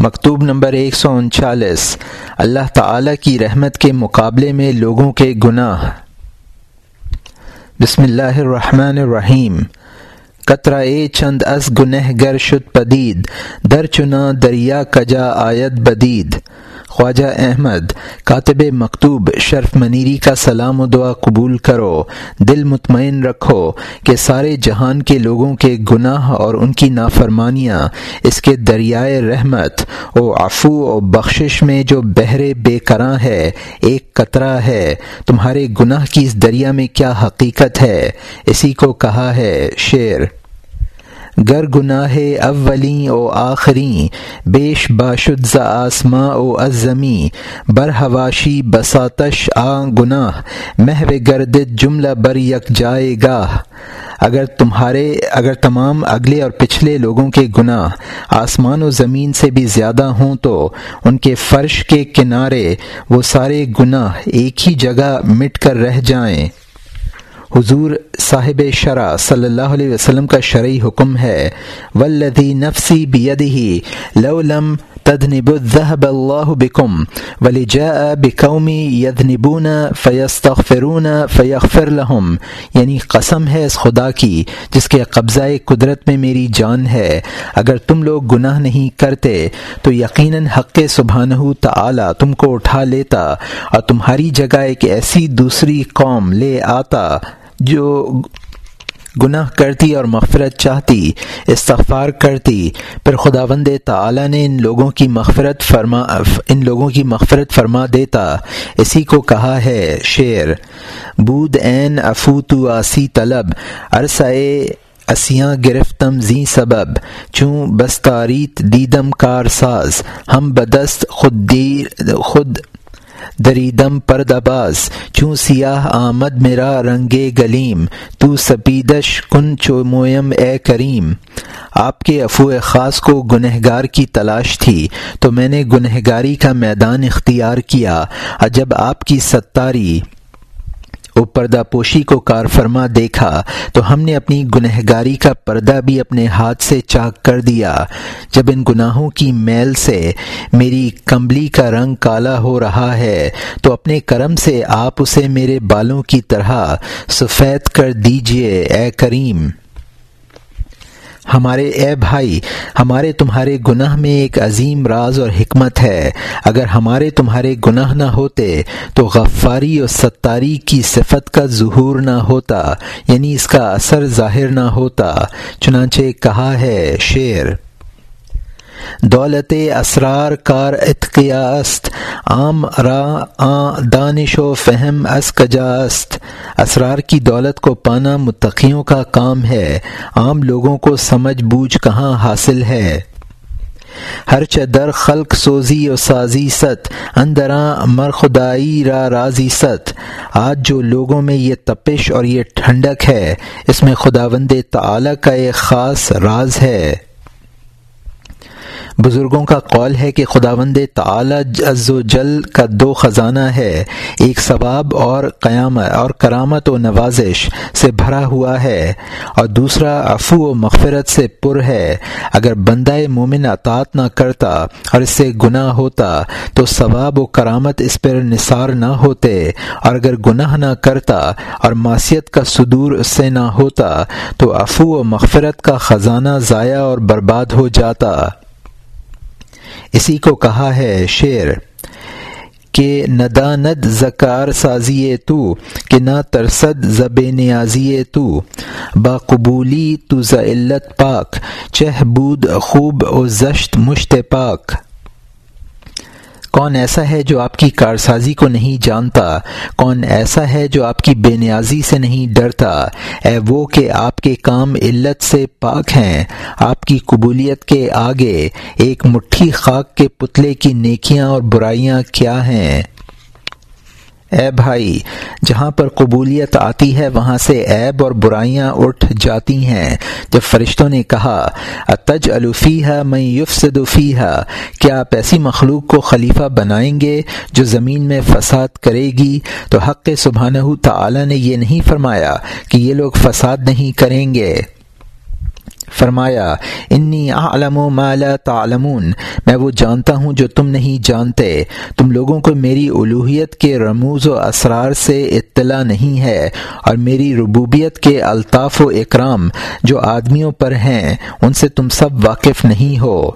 مکتوب نمبر ایک سو انچالیس۔ اللہ تعالی کی رحمت کے مقابلے میں لوگوں کے گناہ۔ بسم اللہ الرحمن الرحیم۔ قطرہ اے چند از گنہ گر شد پدید۔ در چنا دریا کجا آیت بدید۔ خواجہ احمد، کاتب مکتوب شرف منیری کا سلام و دعا قبول کرو، دل مطمئن رکھو کہ سارے جہان کے لوگوں کے گناہ اور ان کی نافرمانیاں اس کے دریائے رحمت و عفو و بخشش میں جو بہرے بے کراں ہے، ایک قطرہ ہے۔ تمہارے گناہ کی اس دریا میں کیا حقیقت ہے؟ اسی کو کہا ہے شعر۔ گر گناہ اولیں او آخری بیش باشد ز آسماں او ازمی بر حواشی بساتش آ گناہ، محو گردد جملہ بر یک جائے گاہ۔ اگر تمہارے، اگر تمام اگلے اور پچھلے لوگوں کے گناہ آسمان و زمین سے بھی زیادہ ہوں تو ان کے فرش کے کنارے وہ سارے گناہ ایک ہی جگہ مٹ کر رہ جائیں۔ حضور صاحب شرع صلی اللہ علیہ وسلم کا شرعی حکم ہے ولدی نفسی بیدہی لو لم تدنب الذهب اللہ بکم ولجاء بقومی یدنبون فیستغفرون فیغفر لهم۔ یعنی قسم ہے اس خدا کی، جس کے قبضہ قدرت میں میری جان ہے۔ اگر تم لوگ گناہ نہیں کرتے، تو یقیناً حق سبحانہ تعالی تم کو اٹھا لیتا اور تمہاری جگہ ایک ایسی دوسری قوم لے آتا۔ جو گناہ کرتی اور مغفرت چاہتی، استغفار کرتی پھر خدا وند تعالی نے ان لوگوں کی مغفرت فرما، ان لوگوں کی مغفرت فرما دیتا۔ اسی کو کہا ہے شعر، بود عین افوتو آسی طلب عرصۂ اسیاں گرفتم زی سبب، چوں بستاریت دیدم کار ساز، ہم بدست خود دیر، خود دریدم پردباز چوں سیاہ آمد میرا رنگ گلیم، تو سپیدش کن چومویم اے کریم۔ آپ کے افو خاص کو گنہگار کی تلاش تھی، تو میں نے گنہگاری کا میدان اختیار کیا۔ اور جب آپ کی ستاری۔ پردہ پوشی کو کار فرما دیکھا تو ہم نے اپنی گنہگاری کا پردہ بھی اپنے ہاتھ سے چاک کر دیا۔ جب ان گناہوں کی میل سے میری کمبلی کا رنگ کالا ہو رہا ہے تو اپنے کرم سے آپ اسے میرے بالوں کی طرح سفید کر دیجیے، اے کریم۔ ہمارے اے بھائی، ہمارے تمہارے گناہ میں ایک عظیم راز اور حکمت ہے۔ اگر ہمارے تمہارے گناہ نہ ہوتے، تو غفاری اور ستاری کی صفت کا ظہور نہ ہوتا یعنی اس کا اثر ظاہر نہ ہوتا۔ چنانچہ کہا ہے شعر، دولت اسرار کار اتقیاست عام را آ دانش و فہم اس کجاست؟ اسرار کی دولت کو پانا متقیوں کا کام ہے۔ عام لوگوں کو سمجھ بوجھ کہاں حاصل ہے؟ ہر چدر خلق سوزی و سازی ست اندراں مر خدائی را رازی ست۔ آج جو لوگوں میں یہ تپش اور یہ ٹھنڈک ہے، اس میں خداوند تعالی کا ایک خاص راز ہے۔ بزرگوں کا قول ہے کہ خداوند تعالی عز و جل کا دو خزانہ ہے، ایک ثواب اور قیامت اور کرامت و نوازش سے بھرا ہوا ہے اور دوسرا افو و مغفرت سے پر ہے۔ اگر بندہ مومن اطاط نہ کرتا اور اس سے گناہ ہوتا تو ثواب و کرامت اس پر نثار نہ ہوتے اور اگر گناہ نہ کرتا اور معصیت کا صدور اس سے نہ ہوتا تو افو و مغفرت کا خزانہ ضائع اور برباد ہو جاتا۔ اسی کو کہا ہے شعر کہ نداند زکار سازی تو، کہ نہ ترسد زب نیازی تو باقبولی تو ذلت پاک، چہ بود خوب و زشت مشت پاک۔ کون ایسا ہے جو آپ کی کارسازی کو نہیں جانتا؟ کون ایسا ہے جو آپ کی بے نیازی سے نہیں ڈرتا؟ اے وہ کہ آپ کے کام علت سے پاک ہیں، آپ کی قبولیت کے آگے، ایک مٹھی خاک کے پتلے کی نیکیاں اور برائیاں کیا ہیں؟ اے بھائی، جہاں پر قبولیت آتی ہے، وہاں سے عیب اور برائیاں اٹھ جاتی ہیں۔ جب فرشتوں نے کہا اتج الفی ہے میں یوف صدفی ہے کیا آپ ایسی مخلوق کو خلیفہ بنائیں گے جو زمین میں فساد کرے گی؟ تو حق سبحانہ تعالی نے یہ نہیں فرمایا کہ یہ لوگ فساد نہیں کریں گے۔ فرمایا، انی اعلم ما لا تعلمون. میں وہ جانتا ہوں جو تم نہیں جانتے۔ تم لوگوں کو میری الوحیت کے رموز و اسرار سے اطلاع نہیں ہے اور میری ربوبیت کے الطاف و اکرام جو آدمیوں پر ہیں، ان سے تم سب واقف نہیں ہو۔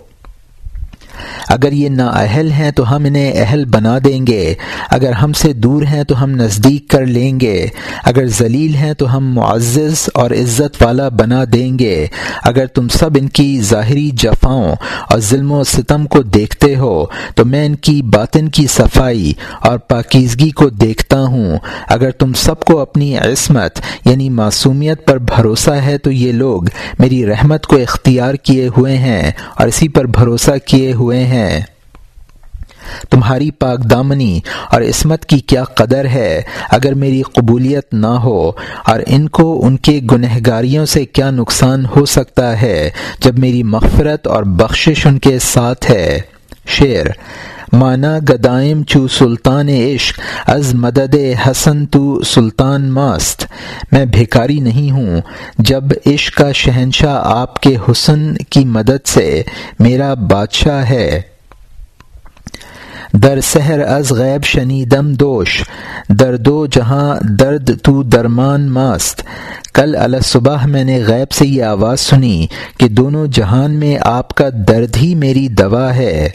اگر یہ نا اہل ہیں تو ہم انہیں اہل بنا دیں گے، اگر ہم سے دور ہیں تو ہم نزدیک کر لیں گے، اگر ذلیل ہیں تو ہم معزز اور عزت والا بنا دیں گے، اگر تم سب ان کی ظاہری جفاؤں اور ظلم و ستم کو دیکھتے ہو، تو میں ان کی باطن کی صفائی اور پاکیزگی کو دیکھتا ہوں۔ اگر تم سب کو اپنی عصمت یعنی معصومیت پر بھروسہ ہے تو یہ لوگ میری رحمت کو اختیار کیے ہوئے ہیں اور اسی پر بھروسہ کیے ہوئے ہیں۔ تمہاری پاک دامنی اور عصمت کی کیا قدر ہے؟ اگر میری قبولیت نہ ہو اور ان کو ان کے گنہگاریوں سے کیا نقصان ہو سکتا ہے جب میری مغفرت اور بخشش ان کے ساتھ ہے؟ شعر، مانا گدائم چو سلطان عشق، از مدد حسن تو سلطان ماست۔ میں بھیکاری نہیں ہوں، جب عشق کا شہنشاہ آپ کے حسن کی مدد سے میرا بادشاہ ہے۔ در سحر از غیب شنیدم دوش، در دو جہاں درد تو درمان ماست۔ کل صبح میں نے غیب سے یہ آواز سنی کہ دونوں جہان میں آپ کا درد ہی میری دوا ہے۔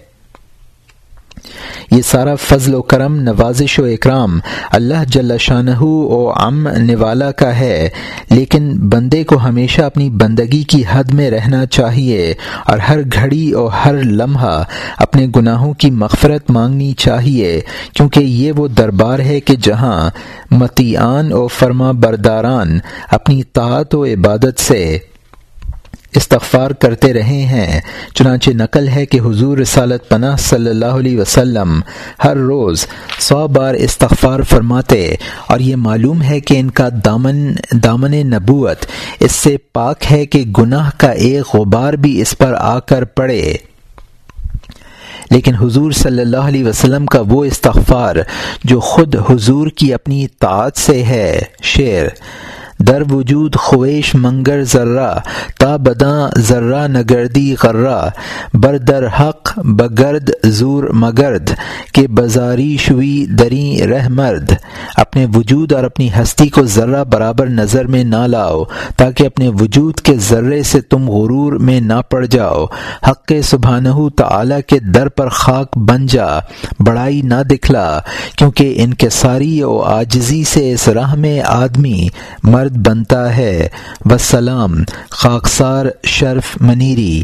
یہ سارا فضل و کرم، نوازش و اکرام اللہ جل شاہ و ام نوالا کا ہے، لیکن بندے کو ہمیشہ اپنی بندگی کی حد میں رہنا چاہیے اور ہر گھڑی اور ہر لمحہ اپنے گناہوں کی مغفرت مانگنی چاہیے، کیونکہ یہ وہ دربار ہے کہ جہاں متیان و فرما برداران اپنی طاعت و عبادت سے استغفار کرتے رہے ہیں۔ چنانچہ نقل ہے کہ حضور رسالت پناہ صلی اللہ علیہ وسلم ہر روز سو بار استغفار فرماتے اور یہ معلوم ہے کہ ان کا دامن دامن نبوت اس سے پاک ہے کہ گناہ کا ایک غبار بھی اس پر آ کر پڑے۔ لیکن حضور صلی اللہ علیہ وسلم کا وہ استغفار جو خود حضور کی اپنی طاعت سے ہے، شعر در وجود خویش منگر ذرہ تا بداں ذرہ نگردی غرہ بر در حق بگرد زور مگرد کہ بازاری شوی دری رہ مرد، اپنے وجود اور اپنی ہستی کو ذرہ برابر نظر میں نہ لاؤ، تاکہ اپنے وجود کے ذرے سے تم غرور میں نہ پڑ جاؤ۔ حق سبحانہ تعالی کے در پر خاک بن جا، بڑائی نہ دکھلا، کیونکہ ان کے ساری و آجزی سے اس راہ میں آدمی مرد بنتا ہے۔ وسلام، خاکسار شرف منیری۔